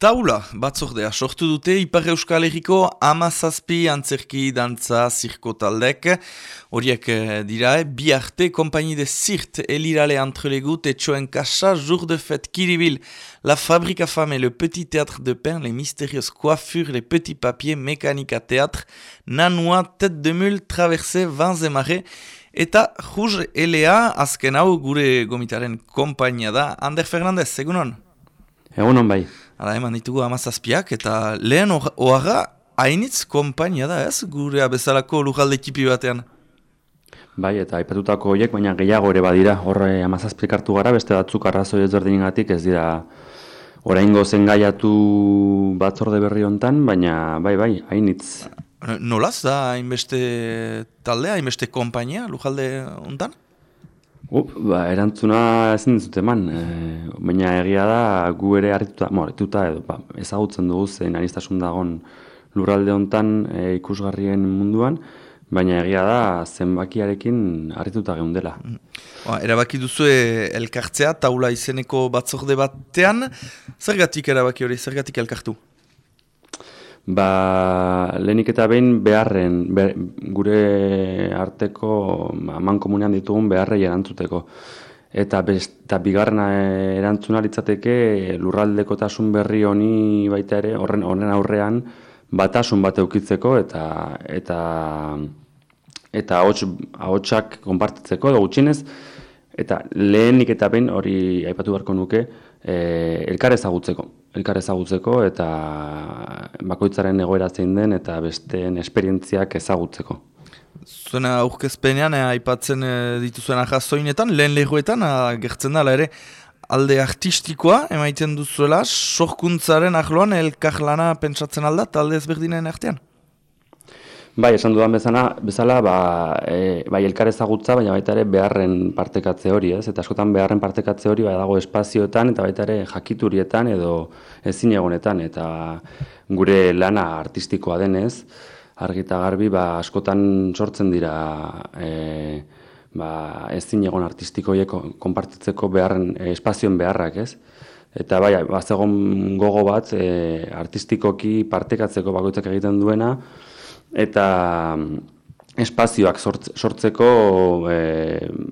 Taula, batzordea, sortu dute Ipar Euskal Herriko amazazpi antzerki dantza zirko taldek. Horiek eh, dira, eh, bi arte, kompagni de zirt elirale antrelegut et txoen kasa, jour de fête kiribil, la fabrika fame, le petit théâtre de pain, les mystérieuses coiffures, les petits papiers, mécanica théâtre, nanua, tête de mule, traversé, vins et marais, eta rouge elea, azken hau gure gomitaren kompainia da, Ander Fernandez, egunon? Egunon bai. Hala, eman ditugu amazazpiak, eta lehen oharra hainitz kompainia da ez, gure bezalako lujalde ekipi batean. Bai, eta aipatutako horiek, baina gehiago ere badira, horre amazazpik hartu gara, beste batzuk arrazoi ezberdinengatik ez dira oraingo zengaiatu batzorde berri hontan, baina bai, bai, hainitz. Nolaz da hainbeste taldea, hainbeste kompainia lujalde hontan? Uh, ba, erantzuna ezin dizut eman, e, baina egia da gu ere harrituta, harrituta edo ba, ezagutzen dugu zen anistasun dagon lurralde hontan e, ikusgarrien munduan, baina egia da zenbakiarekin harrituta geundela. Mm. Ba, erabaki duzu elkartzea taula izeneko batzorde batean, zergatik erabaki hori, zergatik elkartu? Ba, lehenik eta behin beharren, gure arteko aman komunean ditugun beharrei erantzuteko. Eta, eta bigarrena erantzuna litzateke lurraldeko tasun berri honi baita ere, horren, horren aurrean, batasun bat eukitzeko eta eta eta hots, ahotsak konpartitzeko edo gutxinez eta lehenik eta behin hori aipatu beharko nuke e, elkar ezagutzeko elkar ezagutzeko eta bakoitzaren egoera zein den eta besteen esperientziak ezagutzeko. Zuena aurkezpenean, eh, aipatzen eh, dituzuen ahazoinetan, lehen lehuetan, eh, gertzen dala ere, alde artistikoa, emaiten duzuela, sorkuntzaren ahloan elkarlana pentsatzen alda, talde ezberdinen artean? Bai, esan dudan bezana, bezala, ba, e, bai, elkar ezagutza, baina baita ere beharren partekatze hori, ez? Eta askotan beharren partekatze hori bai, dago espazioetan eta baita ere jakiturietan edo ezin egonetan. Eta gure lana artistikoa denez, argita garbi, ba, askotan sortzen dira e, ba, ezin egon artistikoiek konpartitzeko beharren, e, espazioen beharrak, ez? Eta bai, bazegon gogo bat e, artistikoki partekatzeko bakoitzak egiten duena, eta mm, espazioak sortzeko e,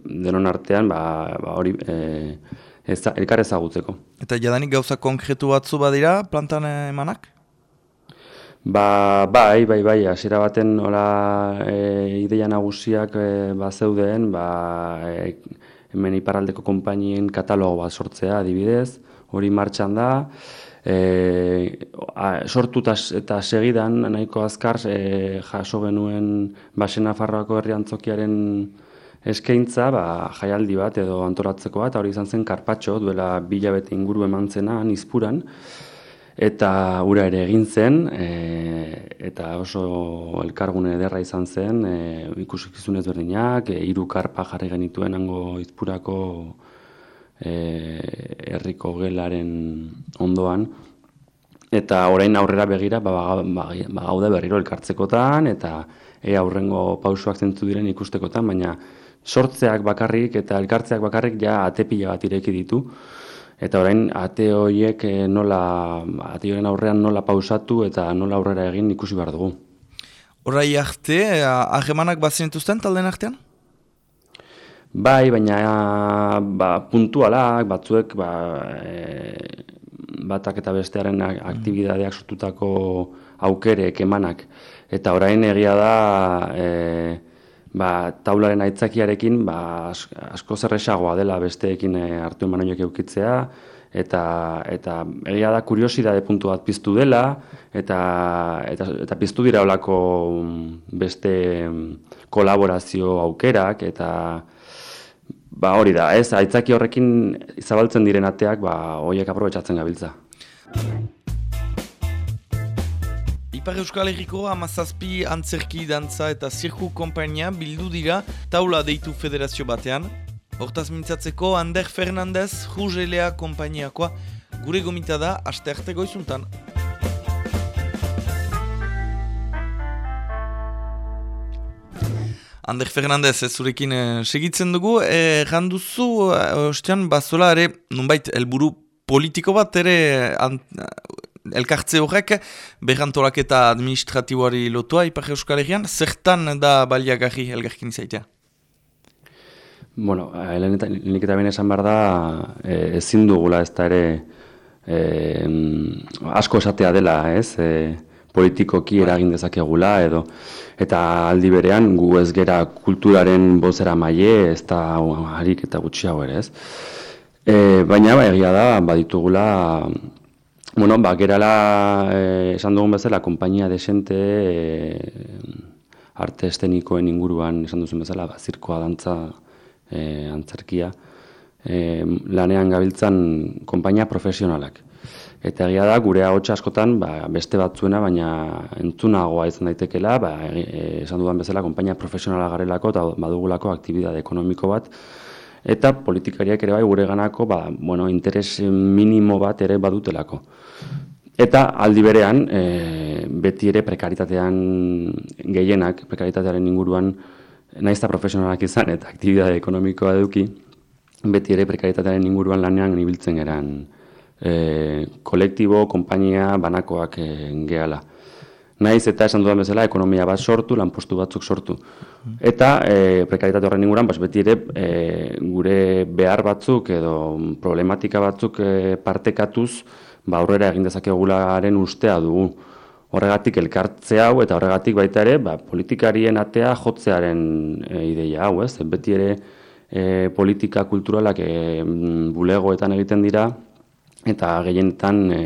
denon artean ba, ba hori e, elkar ezagutzeko. Eta jadanik gauza konkretu batzu badira plantan emanak? Ba, bai, bai, bai, hasiera baten hola e, ideia nagusiak e, ba zeuden, ba, e, hemen iparaldeko konpainien katalogo bat sortzea adibidez, hori martxan da, e, sortu eta segidan nahiko azkar e, jaso genuen basena farroako herri antzokiaren eskaintza ba, jaialdi bat edo antolatzeko bat, hori izan zen karpatxo duela bilabete inguru eman zena nizpuran, eta ura ere egin zen, e, eta oso elkargune ederra izan zen, e, ikusikizunez berdinak, e, iru karpa jarri genituen hango izpurako e, herriko gelaren ondoan. Eta orain aurrera begira ba, ba, ba, ba, gaude berriro elkartzekotan eta e aurrengo pausoak zentzu diren ikustekotan baina sortzeak bakarrik eta elkartzeak bakarrik ja ate pila bat ireki ditu. Eta orain ate horiek e, nola ate aurrean nola pausatu eta nola aurrera egin ikusi behar dugu. Horai arte, ahemanak bazinetuzten talden artean? Bai, baina ba, puntualak, batzuek ba, e, batak eta bestearen aktibidadeak sortutako aukerek emanak. Eta orain egia da e, ba, taularen aitzakiarekin ba, asko zerresagoa dela besteekin e, hartu eman horiek eukitzea, eta, eta egia da kuriosidade puntu bat piztu dela, eta, eta, eta piztu dira olako beste kolaborazio aukerak, eta Ba hori da, ez, aitzaki horrekin zabaltzen diren ateak, ba, horiek aprobetsatzen gabiltza. Ipar Euskal Herriko amazazpi antzerki dantza eta zirku kompainia bildu dira taula deitu federazio batean. Hortaz mintzatzeko Ander Fernandez, Rugelea kompainiakoa, gure gomita da, aste arte goizuntan. Ander Fernandez, ez zurekin eh, segitzen dugu, e, janduzu, e, ostean, bazola ere, nunbait, helburu politiko bat ere, elkartze horrek, berrantolak eta administratiboari lotua Ipar Euskal Herrian, zertan da baliagarri elgarkin izaitea? Bueno, lehenik eta bine esan behar da, e, ezin dugula ez da ere e, asko esatea dela, ez? E, politikoki eragin dezakegula edo eta aldi berean gu ez gera kulturaren bozera maile ez da harik eta gutxiago ere ez. E, baina ba, egia da baditugula bueno, ba, gerala e, esan dugun bezala konpainia desente e, arte estenikoen inguruan esan duzen bezala ba, zirkoa dantza e, antzerkia e, lanean gabiltzan konpainia profesionalak. Eta egia da, gure ahotsa askotan, ba, beste batzuena, baina entzunagoa izan daitekela, ba, e, esan dudan bezala, konpainia profesionala garelako eta badugulako aktibidade ekonomiko bat, eta politikariak ere bai gure ganako, ba, bueno, interes minimo bat ere badutelako. Eta aldi berean, e, beti ere prekaritatean gehienak, prekaritatearen inguruan, naizta profesionalak izan eta aktibidade ekonomikoa eduki, beti ere prekaritatearen inguruan lanean ibiltzen geran, e, kolektibo, konpainia, banakoak e, gehala. Naiz eta esan dudan bezala, ekonomia bat sortu, lanpostu batzuk sortu. Eta e, prekaritate horren inguran, bas, beti ere e, gure behar batzuk edo problematika batzuk e, partekatuz, ba, aurrera egin dezakegularen ustea dugu. Horregatik elkartze hau eta horregatik baita ere, ba, politikarien atea jotzearen e, ideia hau, ez? Beti ere e, politika kulturalak e, bulegoetan egiten dira, eta gehienetan e,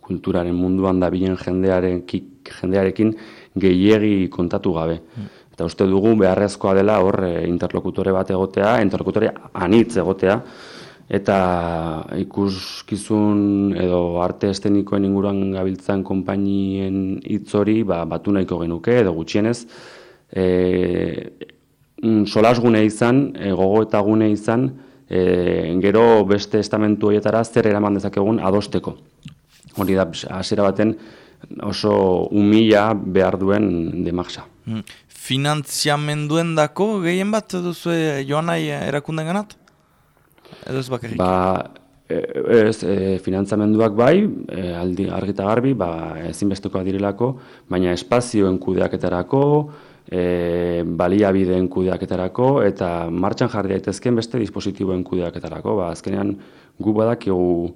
kulturaren munduan da bilen jendearekin gehiegi kontatu gabe. Mm. Eta uste dugu beharrezkoa dela hor e, interlokutore bat egotea, interlokutore anitz egotea, eta ikuskizun edo arte estenikoen inguruan gabiltzan konpainien hitzori ba, batu nahiko genuke, edo gutxienez, e, solasgune izan, e, gogo eta gune izan, e, gero beste estamentu horietara zer eraman dezakegun adosteko. Hori da, hasiera baten oso umila behar duen demaksa. Hmm. Finantziamenduen dako gehien bat duzu joan nahi erakunden ganat? Edo ez bakarrik? Ba, e, ez, e, finantzamenduak bai, e, aldi, argita garbi, ba, ezinbesteko direlako, baina espazioen kudeaketarako, e, baliabideen kudeaketarako eta martxan jarri daitezkeen beste dispositiboen kudeaketarako. Ba, azkenean gu badakigu,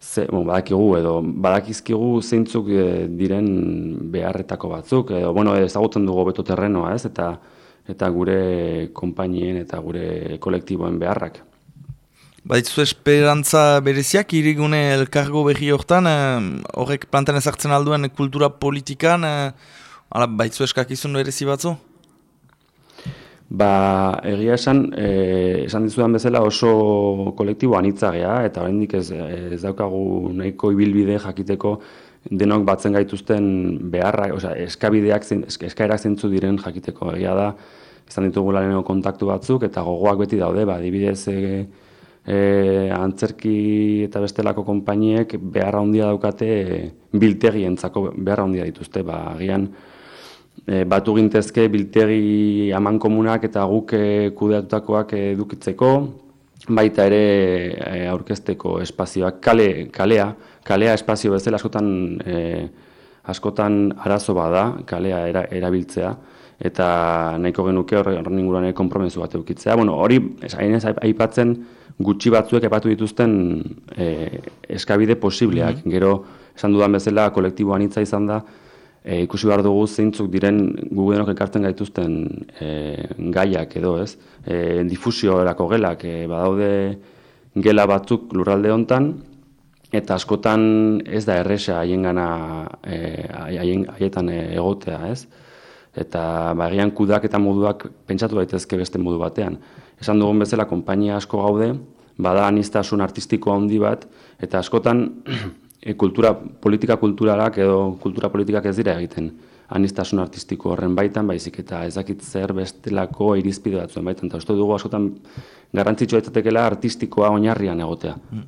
ze, bon, badakigu edo badakizkigu zeintzuk e, diren beharretako batzuk. Edo, bueno, ezagutzen dugu beto terrenoa ez eta eta gure konpainien eta gure kolektiboen beharrak. Baitzu esperantza bereziak irigune elkargo berri hortan, horrek plantan ezartzen alduen kultura politikan, Hala, baitzu eskakizun berezi batzu? Ba, egia esan, e, esan dizudan bezala oso kolektibo anitzagea, eta oraindik ez, ez daukagu nahiko ibilbide jakiteko denok batzen gaituzten beharra, osea, eskabideak, eskaerak zentzu diren jakiteko. Egia da, izan ditugu laneno kontaktu batzuk, eta gogoak beti daude, ba, dibidez e, e, antzerki eta bestelako konpainiek beharra handia daukate e, biltegientzako beharra handia dituzte, ba, agian, e, batu gintezke biltegi aman komunak eta guk e, kudeatutakoak edukitzeko, baita ere e, aurkezteko espazioak kale, kalea, kalea espazio bezala askotan, e, askotan arazo bada, kalea erabiltzea, eta nahiko genuke horren inguruan konpromesu bat edukitzea. Bueno, hori, ez aipatzen gutxi batzuek epatu dituzten e, eskabide posibleak. Mm -hmm. Gero, esan dudan bezala, kolektiboan hitza izan da, e, ikusi behar dugu zeintzuk diren gugenok ekartzen gaituzten e, gaiak edo ez. E, difusio erako gelak e, badaude gela batzuk lurralde hontan eta askotan ez da erresa haien gana e, haietan egotea ez. Eta bagian kudak eta moduak pentsatu daitezke beste modu batean. Esan dugun bezala konpainia asko gaude, bada anistasun artistiko handi bat, eta askotan e, kultura, politika kulturalak edo kultura politikak ez dira egiten anistasun artistiko horren baitan, baizik eta ezakit zer bestelako irizpide batzuen baitan. Eta uste dugu askotan garrantzitsua etzatekela artistikoa oinarrian egotea. Mm.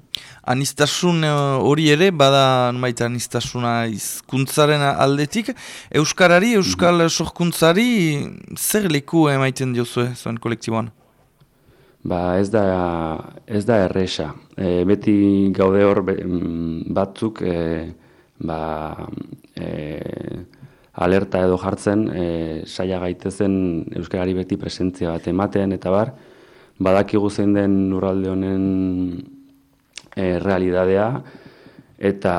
Anistasun eh, hori ere, bada baita anistasuna izkuntzaren aldetik. Euskarari, Euskal mm -hmm. sorkuntzari, zer leku emaiten diozue zuen kolektiboan? Ba, ez da, ez da erresa. E, beti gaude hor mm, batzuk e, ba, e, alerta edo jartzen, e, saia gaitezen Euskarari beti presentzia bat ematen, eta bar, badakigu zein den lurralde honen e, realidadea, eta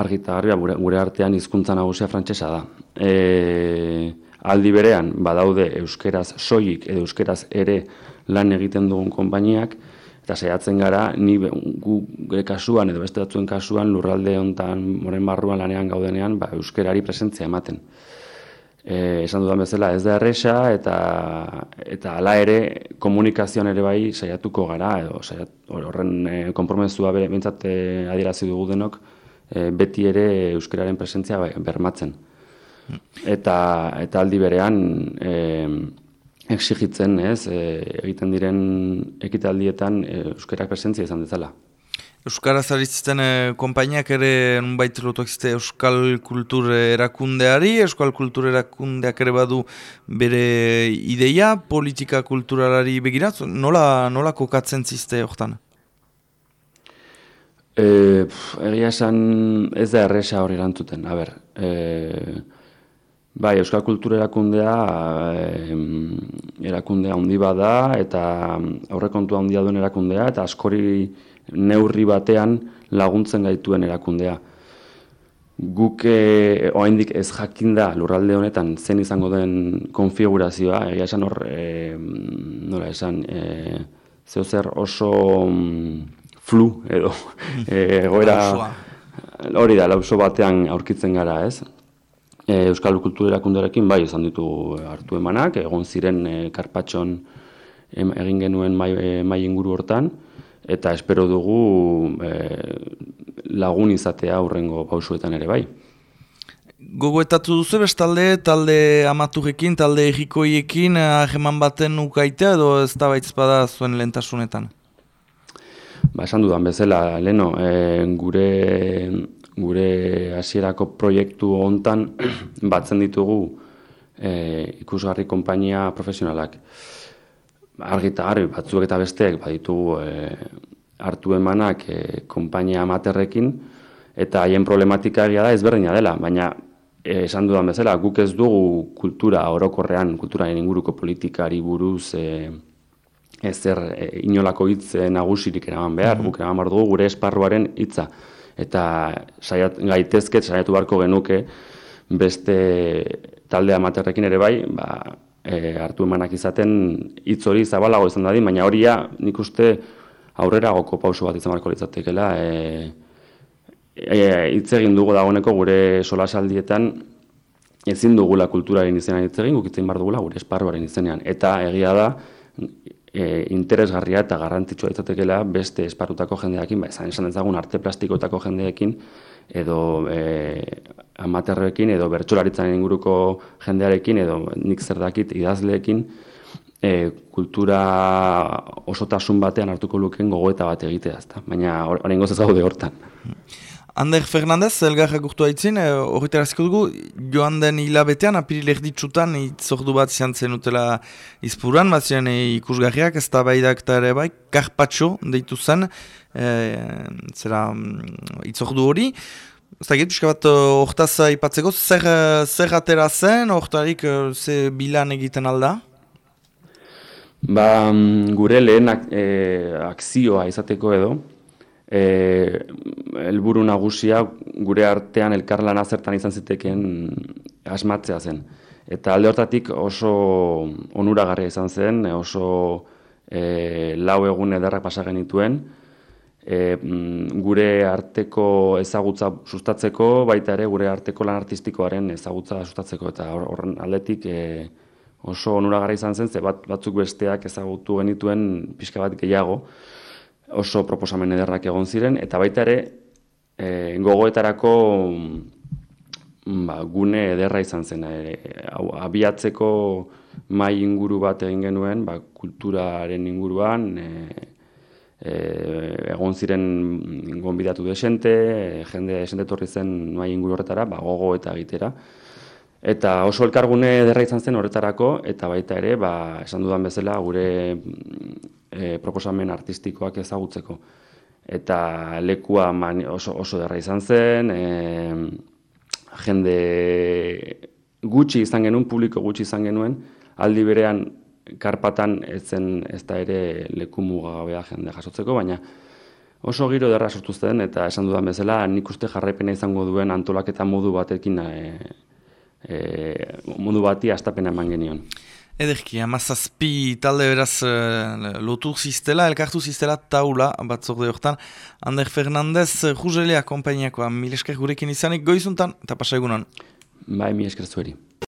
argita garbi, ba, gure, artean hizkuntza nagusia frantsesa da. E, aldi berean, badaude euskeraz soilik edo euskeraz ere lan egiten dugun konpainiak, eta saiatzen gara, ni gu gure kasuan edo beste datzuen kasuan lurralde hontan moren barruan lanean gaudenean, ba, euskerari presentzia ematen. E, esan dudan bezala ez da erresa eta eta hala ere komunikazioan ere bai saiatuko gara edo saiat, horren e, konpromesua behintzat e, adierazi dugu denok e, beti ere euskeraren presentzia bai, bermatzen. Hmm. Eta, eta aldi berean e, exigitzen, ez, e, egiten diren ekitaldietan e, euskerak presentzia izan dezala. Euskaraz aritzen e, konpainiak ere nunbait lotuak zite Euskal Kultur erakundeari, Euskal Kultur erakundeak ere badu bere ideia, politika kulturalari begirat, nola, nola kokatzen ziste hortan? E, egia esan ez da erresa hori erantzuten, a ber, e, Bai, Euskal Kultura erakundea erakundea handi bada eta aurrekontua handia duen erakundea eta askori neurri batean laguntzen gaituen erakundea. Guk e, oraindik ez jakinda lurralde honetan zen izango den konfigurazioa, egia esan hor e, nola esan e, zer oso mm, flu edo e, egoera hori da lauso batean aurkitzen gara, ez? E, Euskal Kultura erakundearekin bai izan ditu hartu emanak, egon ziren e, karpatxon egin genuen mai, e, mai inguru hortan, eta espero dugu e, lagun izatea aurrengo pausuetan ere bai. Gogoetatu duzu bestalde, talde amaturekin, talde egikoiekin, aheman baten ukaitea edo ez da baitzpada zuen lentasunetan? Ba, esan dudan bezala, Leno, e, gure gure hasierako proiektu hontan batzen ditugu e, ikusgarri konpainia profesionalak. Argita garbi batzuek eta besteek baditugu e, hartu emanak e, konpainia amaterrekin eta haien problematika egia da ezberdina dela, baina e, esan dudan bezala guk ez dugu kultura orokorrean, kulturaren inguruko politikari buruz e, ezer e, inolako hitz nagusirik eraman behar, mm guk eraman behar dugu gure esparruaren hitza eta saiat gaitezke saiatu beharko genuke beste talde amaterrekin ere bai, ba, e, hartu emanak izaten hitz hori zabalago izan dadin, baina horia nik uste aurrera goko pauso bat izan beharko litzatekeela. E, e, hitz egin dugu dagoeneko gure solasaldietan ezin dugula kulturaren izenean hitz egin, guk hitz bar dugula gure esparruaren izenean. Eta egia da, e, interesgarria eta garrantzitsua izatekeela beste esparrutako jendeekin, ba, esan esan dezagun arte plastikotako jendeekin, edo e, amaterrekin, edo bertsolaritzaren inguruko jendearekin, edo nik zer dakit idazleekin, e, kultura osotasun batean hartuko luken gogoeta bat egitea, ezta? baina horrengo ez gaude hortan. Ander Fernandez, elgarrak urtu haitzin, eh, horretar dugu, joan den hilabetean, apiril erditsutan, itzordu bat izan zen utela izpuran, bat ziren eh, ikusgarriak, ez da baidak eta ere bai, karpatxo deitu zen, e, zera mm, itzordu hori. Da pixka bat, horretaz ipatzeko, zer, zer atera zen, horretarik ze bilan egiten alda? Ba, mm, gure lehen ak, akzioa izateko edo, e, elburu nagusia gure artean elkarlan azertan izan ziteken asmatzea zen. Eta alde hortatik oso onuragarria izan zen, oso e, lau egun ederrak pasa genituen, e, gure arteko ezagutza sustatzeko, baita ere gure arteko lan artistikoaren ezagutza sustatzeko, eta horren aldetik e, oso onuragarria izan zen, ze bat, batzuk besteak ezagutu genituen pixka bat gehiago, oso proposamen ederrak egon ziren, eta baita ere, e, gogoetarako mm, ba, gune ederra izan zen. E, abiatzeko mai inguru bat egin genuen, ba, kulturaren inguruan, e, e, egon ziren gonbidatu desente, jende desente torri zen mai inguru horretara, ba, gogo eta egitera. Eta oso elkargune ederra izan zen horretarako, eta baita ere, ba, esan dudan bezala, gure e, proposamen artistikoak ezagutzeko. eta lekua oso, oso derra izan zen, e, jende gutxi izan genuen, publiko gutxi izan genuen, aldi berean karpatan ez zen ez da ere leku mugagabea jende jasotzeko, baina oso giro derra sortu zen, eta esan dudan bezala, nik uste jarraipena izango duen antolaketa modu batekin e, e, modu bati astapena eman genion. Ederki, amazazpi talde beraz uh, lotu ziztela, elkartu ziztela taula batzorde hortan. Ander Fernandez, Rugelea kompainiakoa, mil esker gurekin izanik goizuntan, eta pasa egunon. Bai, mi esker zueri.